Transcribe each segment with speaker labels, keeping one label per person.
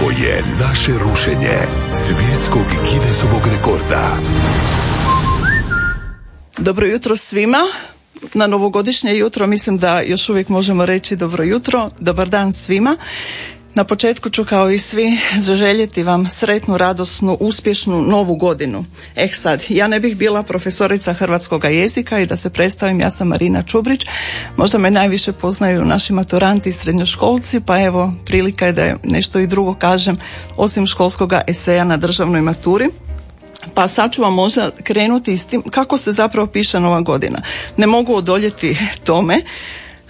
Speaker 1: Ovo je naše rušenje svjetskog Guinnessovog rekorda.
Speaker 2: Dobro jutro svima. Na novogodišnje jutro mislim da još uvijek možemo reći dobro jutro, dobar dan svima. Na početku ću kao i svi zaželjeti vam sretnu, radosnu, uspješnu novu godinu. Eh sad, ja ne bih bila profesorica hrvatskog jezika i da se predstavim, ja sam Marina Čubrić. Možda me najviše poznaju naši maturanti i srednjoškolci, pa evo prilika je da nešto i drugo kažem osim školskoga eseja na državnoj maturi. Pa sad ću vam možda krenuti s tim kako se zapravo piše nova godina. Ne mogu odoljeti tome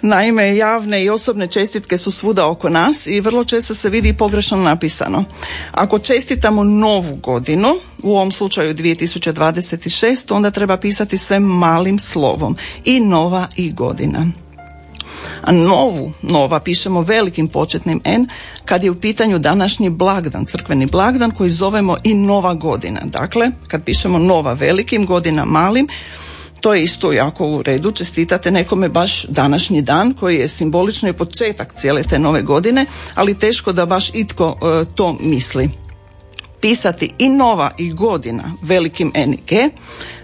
Speaker 2: Naime, javne i osobne čestitke su svuda oko nas i vrlo često se vidi pogrešno napisano. Ako čestitamo novu godinu, u ovom slučaju 2026, onda treba pisati sve malim slovom. I nova i godina. A novu, nova, pišemo velikim početnim N kad je u pitanju današnji blagdan, crkveni blagdan koji zovemo i nova godina. Dakle, kad pišemo nova velikim, godina malim, to je isto jako u redu, čestitate nekome baš današnji dan koji je simbolično i početak cijele te nove godine, ali teško da baš itko e, to misli pisati i nova i godina velikim N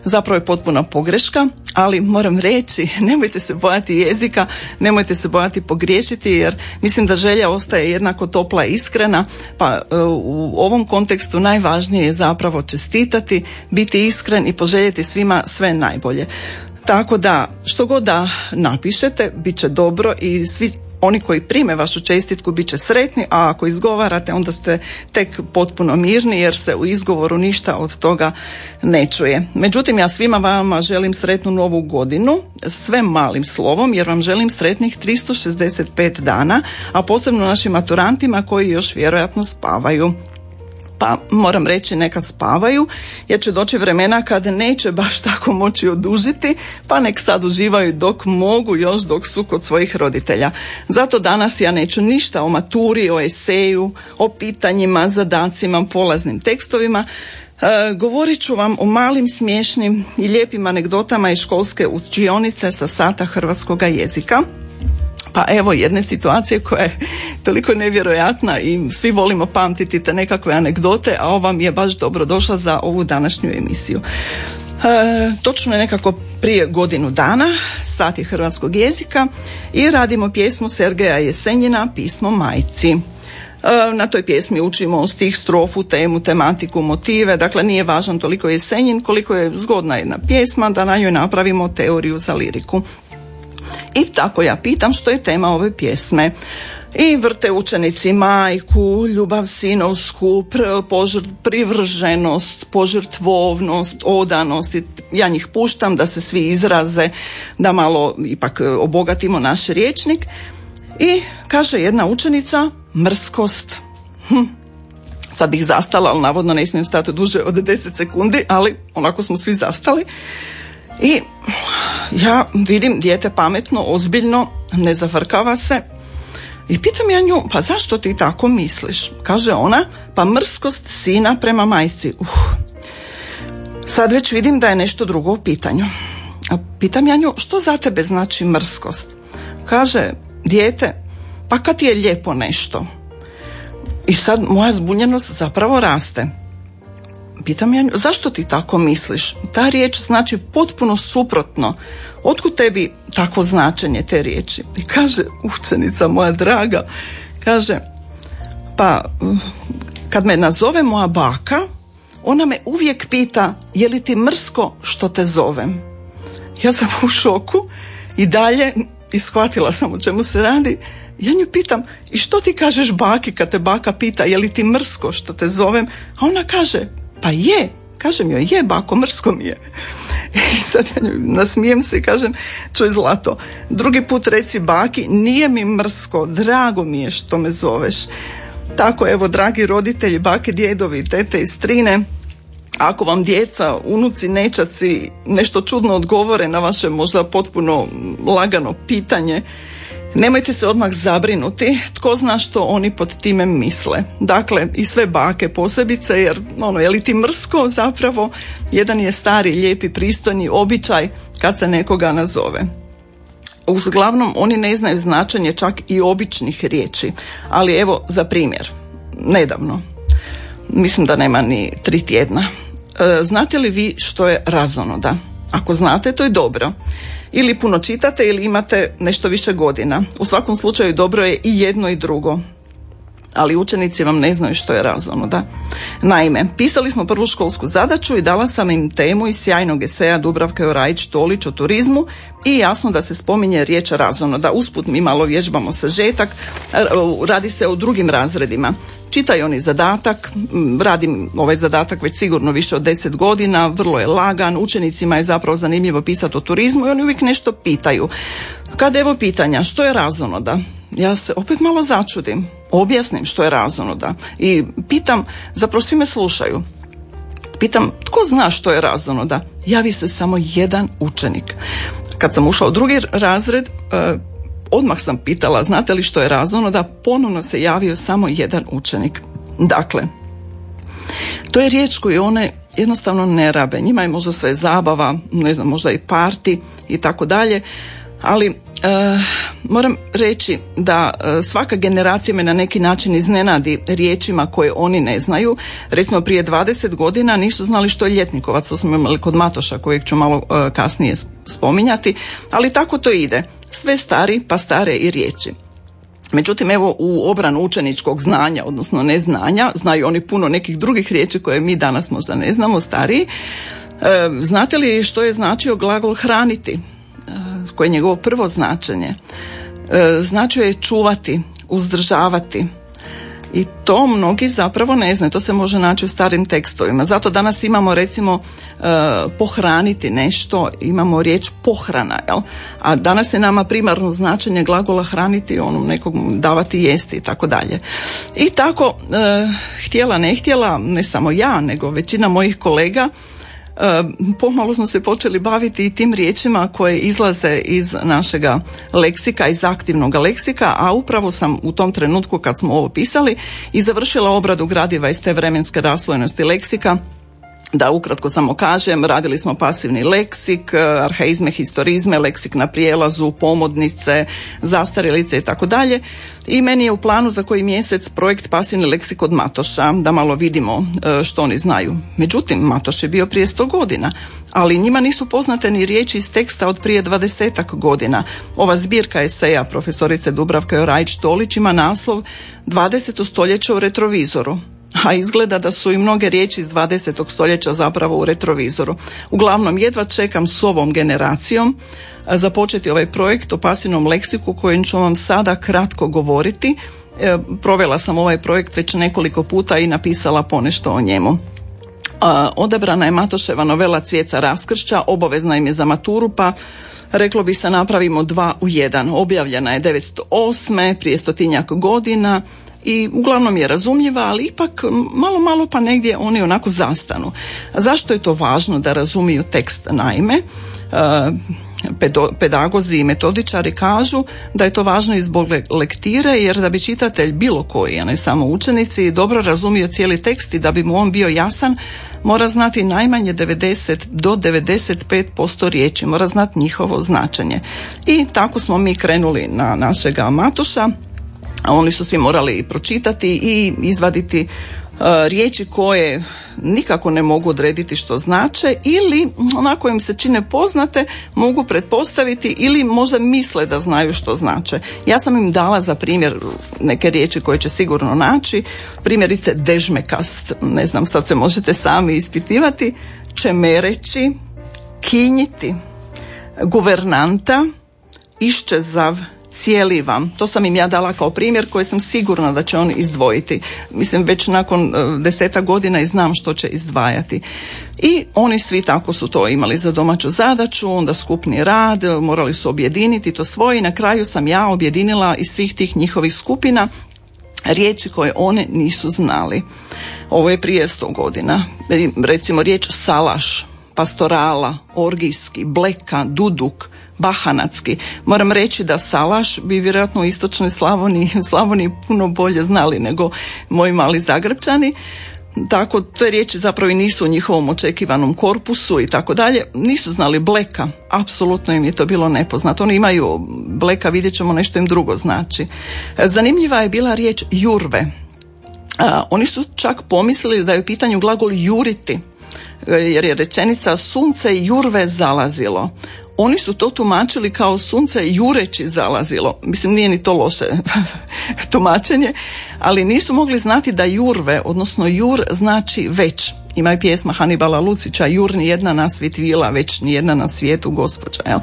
Speaker 2: zapravo je potpuna pogreška, ali moram reći, nemojte se bojati jezika, nemojte se bojati pogriješiti jer mislim da želja ostaje jednako topla i iskrena, pa e, u ovom kontekstu najvažnije je zapravo čestitati, biti iskren i poželjeti svima sve najbolje. Tako da, što god da napišete, bit će dobro i svi oni koji prime vašu čestitku bit će sretni, a ako izgovarate onda ste tek potpuno mirni jer se u izgovoru ništa od toga ne čuje. Međutim, ja svima vama želim sretnu novu godinu, sve malim slovom jer vam želim sretnih 365 dana, a posebno našim maturantima koji još vjerojatno spavaju pa moram reći neka spavaju jer će doći vremena kad neće baš tako moći odužiti pa nek sad uživaju dok mogu još dok su kod svojih roditelja. Zato danas ja neću ništa o maturi, o eseju, o pitanjima, zadacima, polaznim tekstovima. E, govorit ću vam o malim smiješnim i lijepim anegdotama iz školske učionice sa sata hrvatskog jezika pa evo jedne situacije koja je toliko nevjerojatna i svi volimo pamtiti te nekakve anegdote, a ova mi je baš dobro došla za ovu današnju emisiju. E, točno je nekako prije godinu dana, sati hrvatskog jezika i radimo pjesmu Sergeja Jesenjina, pismo majci. E, na toj pjesmi učimo stih, strofu, temu, tematiku, motive, dakle nije važan toliko Jesenjin koliko je zgodna jedna pjesma da na njoj napravimo teoriju za liriku. I tako ja pitam što je tema ove pjesme. I vrte učenici majku, ljubav sinovsku, privrženost, požrtvovnost, odanost. Ja njih puštam da se svi izraze, da malo ipak e, obogatimo naš riječnik. I kaže jedna učenica, mrskost. Hm. Sad bih zastala, ali navodno ne smijem stati duže od 10 sekundi, ali onako smo svi zastali. I ja vidim dijete pametno, ozbiljno, ne zavrkava se. I pitam ja nju, pa zašto ti tako misliš? Kaže ona, pa mrskost sina prema majci. Uh. Sad već vidim da je nešto drugo u pitanju. A pitam ja nju, što za tebe znači mrskost? Kaže, dijete, pa kad ti je lijepo nešto. I sad moja zbunjenost zapravo raste. Pitam ja, zašto ti tako misliš? Ta riječ znači potpuno suprotno. Otkud tebi takvo značenje te riječi? I kaže učenica moja draga, kaže, pa kad me nazove moja baka, ona me uvijek pita je li ti mrsko što te zovem. Ja sam u šoku i dalje ishvatila sam o čemu se radi. Ja nju pitam i što ti kažeš baki kad te baka pita je li ti mrsko što te zovem? A ona kaže pa je, kažem joj, je bako, mrsko mi je. I sad ja nasmijem se i kažem, čuj zlato, drugi put reci baki, nije mi mrsko, drago mi je što me zoveš. Tako evo, dragi roditelji, bake, djedovi, tete i strine, ako vam djeca, unuci, nečaci nešto čudno odgovore na vaše možda potpuno lagano pitanje, Nemojte se odmah zabrinuti, tko zna što oni pod time misle. Dakle, i sve bake posebice, jer ono, je li ti mrsko zapravo, jedan je stari, lijepi, pristojni običaj kad se nekoga nazove. Uglavnom, oni ne znaju značenje čak i običnih riječi, ali evo za primjer. nedavno. Mislim da nema ni tri tjedna. E, znate li vi što je razonoda? Ako znate, to je dobro. Ili puno čitate ili imate nešto više godina. U svakom slučaju dobro je i jedno i drugo ali učenici vam ne znaju što je razonoda. Naime, pisali smo prvu školsku zadaću i dala sam im temu iz sjajnog eseja Dubravke Orajić Tolić o turizmu i jasno da se spominje riječ razonoda. Usput mi malo vježbamo sažetak, radi se o drugim razredima. Čitaju oni zadatak, radim ovaj zadatak već sigurno više od deset godina, vrlo je lagan, učenicima je zapravo zanimljivo pisati o turizmu i oni uvijek nešto pitaju. Kad evo pitanja, što je razonoda? Ja se opet malo začudim objasnim što je razonoda i pitam, zapravo svi me slušaju, pitam tko zna što je razonoda? Javi se samo jedan učenik. Kad sam ušla u drugi razred, eh, odmah sam pitala znate li što je razonoda? Ponovno se javio samo jedan učenik. Dakle, to je riječ koju one jednostavno ne rabe. Njima je možda sve zabava, ne znam, možda i parti i tako dalje, ali E, moram reći da e, svaka generacija me na neki način iznenadi riječima koje oni ne znaju. Recimo prije 20 godina nisu znali što je ljetnikovac, to smo imali kod Matoša kojeg ću malo e, kasnije spominjati, ali tako to ide. Sve stari pa stare i riječi. Međutim, evo u obranu učeničkog znanja, odnosno neznanja, znaju oni puno nekih drugih riječi koje mi danas možda ne znamo, stariji. znate li što je značio glagol hraniti? koje je njegovo prvo značenje, e, značio je čuvati, uzdržavati. I to mnogi zapravo ne znaju, to se može naći u starim tekstovima. Zato danas imamo recimo e, pohraniti nešto, imamo riječ pohrana, jel? a danas je nama primarno značenje glagola hraniti, ono nekog davati jesti i tako dalje. I tako, e, htjela ne htjela, ne samo ja, nego većina mojih kolega, pomalo smo se počeli baviti i tim riječima koje izlaze iz našega leksika, iz aktivnog leksika, a upravo sam u tom trenutku kad smo ovo pisali i završila obradu gradiva iz te vremenske raslojenosti leksika da ukratko samo kažem, radili smo pasivni leksik, arhaizme, historizme, leksik na prijelazu, pomodnice, zastarjelice i tako dalje. I meni je u planu za koji mjesec projekt pasivni leksik od Matoša, da malo vidimo e, što oni znaju. Međutim, Matoš je bio prije sto godina, ali njima nisu poznate ni riječi iz teksta od prije dvadesetak godina. Ova zbirka eseja profesorice Dubravke Orajić Tolić ima naslov 20. stoljeće u retrovizoru a izgleda da su i mnoge riječi iz 20. stoljeća zapravo u retrovizoru. Uglavnom, jedva čekam s ovom generacijom započeti ovaj projekt o pasivnom leksiku kojem ću vam sada kratko govoriti. E, provela sam ovaj projekt već nekoliko puta i napisala ponešto o njemu. Odabrana je Matoševa novela Cvijeca raskršća, obavezna im je za maturu, pa reklo bi se napravimo dva u jedan. Objavljena je 908. prije stotinjak godina, i uglavnom je razumljiva, ali ipak malo, malo pa negdje oni onako zastanu. Zašto je to važno da razumiju tekst? Naime, e, pedagozi i metodičari kažu da je to važno i zbog lektire jer da bi čitatelj bilo koji, a ne samo učenici, dobro razumio cijeli tekst i da bi mu on bio jasan, mora znati najmanje 90 do 95% riječi, mora znati njihovo značenje. I tako smo mi krenuli na našega Matuša oni su svi morali pročitati i izvaditi e, riječi koje nikako ne mogu odrediti što znače ili onako im se čine poznate mogu pretpostaviti ili možda misle da znaju što znače. Ja sam im dala za primjer neke riječi koje će sigurno naći, primjerice dežmekast, ne znam sad se možete sami ispitivati, čemereći, kinjiti, guvernanta, iščezav, cijeli vam. To sam im ja dala kao primjer koji sam sigurna da će on izdvojiti. Mislim već nakon e, deseta godina i znam što će izdvajati. I oni svi tako su to imali za domaću zadaću, onda skupni rad, morali su objediniti to svoje i na kraju sam ja objedinila iz svih tih njihovih skupina riječi koje one nisu znali. Ovo je prije sto godina. Recimo riječ salaš, pastorala, orgijski, bleka, duduk, bahanatski. Moram reći da salaš bi vjerojatno u istočnoj Slavoniji, Slavoniji puno bolje znali nego moji mali zagrebčani. Tako te riječi zapravo i nisu u njihovom očekivanom korpusu i tako dalje. Nisu znali bleka, apsolutno im je to bilo nepoznato. Oni imaju bleka, vidjet ćemo nešto im drugo znači. Zanimljiva je bila riječ jurve. oni su čak pomislili da je u pitanju glagol juriti, e, jer je rečenica sunce jurve zalazilo. Oni su to tumačili kao sunce jureći zalazilo. Mislim, nije ni to loše tumačenje, ali nisu mogli znati da jurve, odnosno jur znači već. Ima i pjesma Hanibala Lucića, jur ni jedna na svit vila, već ni jedna na svijetu gospođa. Jel?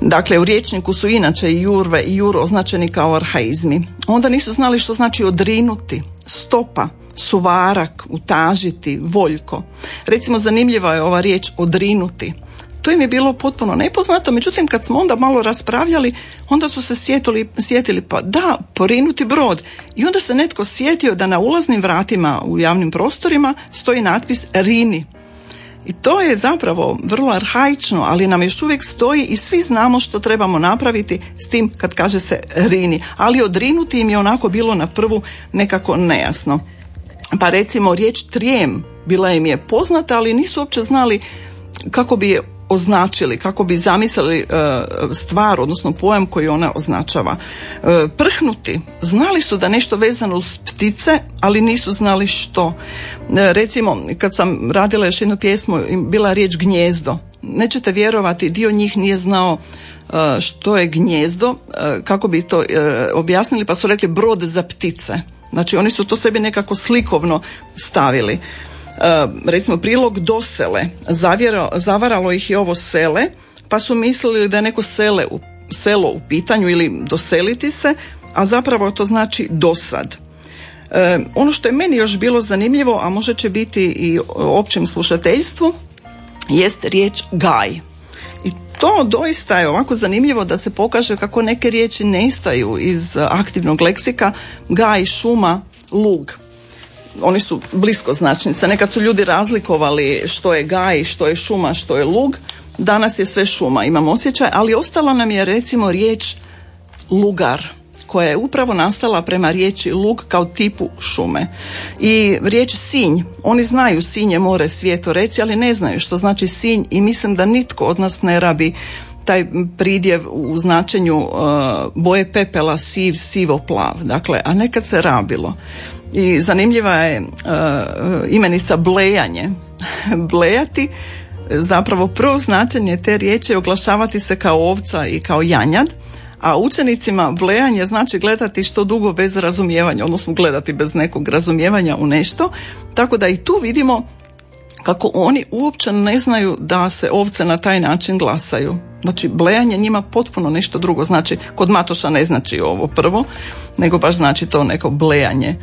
Speaker 2: Dakle, u riječniku su inače i jurve i jur označeni kao arhaizmi. Onda nisu znali što znači odrinuti, stopa, suvarak, utažiti, voljko. Recimo, zanimljiva je ova riječ odrinuti. To im je bilo potpuno nepoznato, međutim kad smo onda malo raspravljali, onda su se sjetili, sjetili pa da, porinuti brod. I onda se netko sjetio da na ulaznim vratima u javnim prostorima stoji natpis Rini. I to je zapravo vrlo arhaično, ali nam još uvijek stoji i svi znamo što trebamo napraviti s tim kad kaže se rini. Ali odrinuti im je onako bilo na prvu nekako nejasno. Pa recimo riječ trijem bila im je poznata, ali nisu uopće znali kako bi je označili, kako bi zamislili e, stvar, odnosno pojam koji ona označava. E, prhnuti, znali su da nešto vezano uz ptice, ali nisu znali što. E, recimo, kad sam radila još jednu pjesmu, bila riječ gnjezdo. Nećete vjerovati, dio njih nije znao što je gnjezdo, kako bi to objasnili, pa su rekli brod za ptice. Znači oni su to sebi nekako slikovno stavili. E, recimo prilog dosele, Zavjero, zavaralo ih je ovo sele, pa su mislili da je neko sele u, selo u pitanju ili doseliti se, a zapravo to znači dosad. E, ono što je meni još bilo zanimljivo, a možda će biti i općem slušateljstvu, jest riječ gaj. I to doista je ovako zanimljivo da se pokaže kako neke riječi nestaju iz aktivnog leksika, gaj, šuma, lug oni su blisko značnica. Nekad su ljudi razlikovali što je gaj, što je šuma, što je lug. Danas je sve šuma, imam osjećaj, ali ostala nam je recimo riječ lugar koja je upravo nastala prema riječi lug kao tipu šume. I riječ sinj, oni znaju sinje more svijeto reci, ali ne znaju što znači sinj i mislim da nitko od nas ne rabi taj pridjev u značenju uh, boje pepela siv, sivo plav. Dakle, a nekad se rabilo i zanimljiva je uh, imenica blejanje. Blejati zapravo prvo značenje te riječi je oglašavati se kao ovca i kao janjad, a učenicima blejanje znači gledati što dugo bez razumijevanja, odnosno gledati bez nekog razumijevanja u nešto, tako da i tu vidimo kako oni uopće ne znaju da se ovce na taj način glasaju. Znači, blejanje njima potpuno nešto drugo. Znači, kod Matoša ne znači ovo prvo, nego baš znači to neko blejanje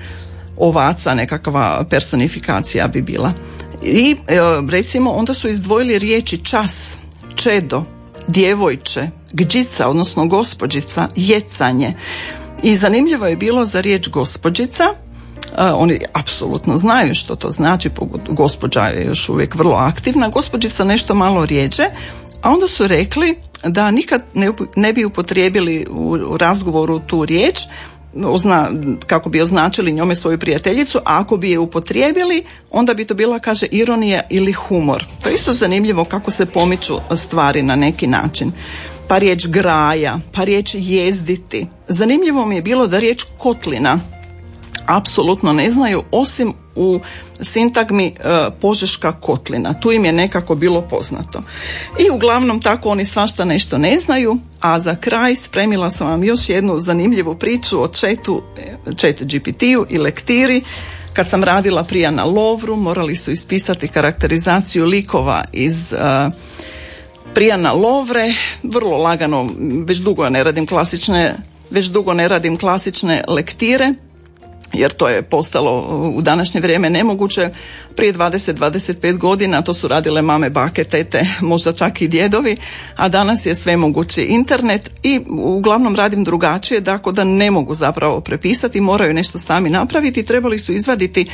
Speaker 2: ovaca, nekakva personifikacija bi bila. I e, recimo onda su izdvojili riječi čas, čedo, djevojče, gđica, odnosno gospođica, jecanje. I zanimljivo je bilo za riječ gospođica, e, oni apsolutno znaju što to znači, gospođa je još uvijek vrlo aktivna, gospođica nešto malo rijeđe, a onda su rekli da nikad ne bi upotrijebili u razgovoru tu riječ, ozna, kako bi označili njome svoju prijateljicu, a ako bi je upotrijebili, onda bi to bila, kaže, ironija ili humor. To je isto zanimljivo kako se pomiču stvari na neki način. Pa riječ graja, pa riječ jezditi. Zanimljivo mi je bilo da riječ kotlina apsolutno ne znaju, osim u sintagmi e, Požeška kotlina. Tu im je nekako bilo poznato. I uglavnom tako oni svašta nešto ne znaju, a za kraj spremila sam vam još jednu zanimljivu priču o četu, chat GPT-u i lektiri. Kad sam radila prija na Lovru, morali su ispisati karakterizaciju likova iz uh, Prijana Lovre, vrlo lagano, već dugo ne radim klasične, već dugo ne radim klasične lektire, jer to je postalo u današnje vrijeme nemoguće. Prije 20-25 godina to su radile mame, bake, tete, možda čak i djedovi, a danas je sve mogući internet i uglavnom radim drugačije, tako da ne mogu zapravo prepisati, moraju nešto sami napraviti. Trebali su izvaditi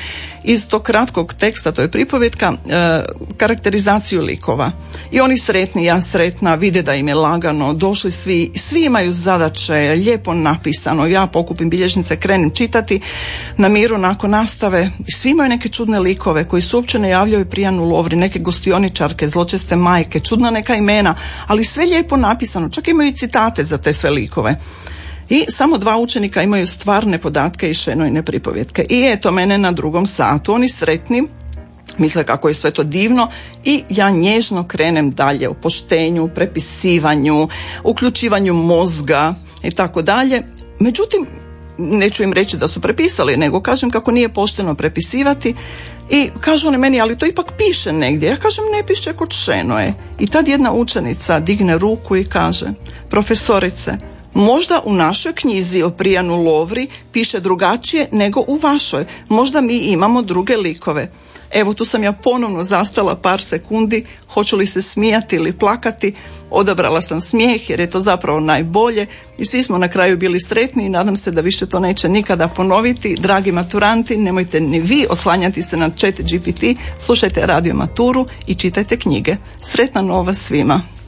Speaker 2: iz tog kratkog teksta, to je pripovjetka, e, karakterizaciju likova. I oni sretni, ja sretna, vide da im je lagano, došli svi, svi imaju zadaće, lijepo napisano, ja pokupim bilježnice, krenem čitati, na miru nakon nastave i svi imaju neke čudne likove koji se uopće ne javljaju prijanu lovri, neke gostioničarke, zločeste majke, čudna neka imena, ali sve lijepo napisano, čak imaju i citate za te sve likove. I samo dva učenika imaju stvarne podatke i šenojne pripovjetke. I eto mene na drugom satu, oni sretni, misle kako je sve to divno i ja nježno krenem dalje o poštenju, prepisivanju, uključivanju mozga i tako dalje. Međutim, neću im reći da su prepisali, nego kažem kako nije pošteno prepisivati i kažu oni meni, ali to ipak piše negdje. Ja kažem, ne piše kod Šenoje. I tad jedna učenica digne ruku i kaže, profesorice, Možda u našoj knjizi o Prijanu Lovri piše drugačije nego u vašoj. Možda mi imamo druge likove. Evo tu sam ja ponovno zastala par sekundi, hoću li se smijati ili plakati. Odabrala sam smijeh jer je to zapravo najbolje i svi smo na kraju bili sretni i nadam se da više to neće nikada ponoviti. Dragi maturanti, nemojte ni vi oslanjati se na chat GPT, slušajte radio maturu i čitajte knjige. Sretna nova svima!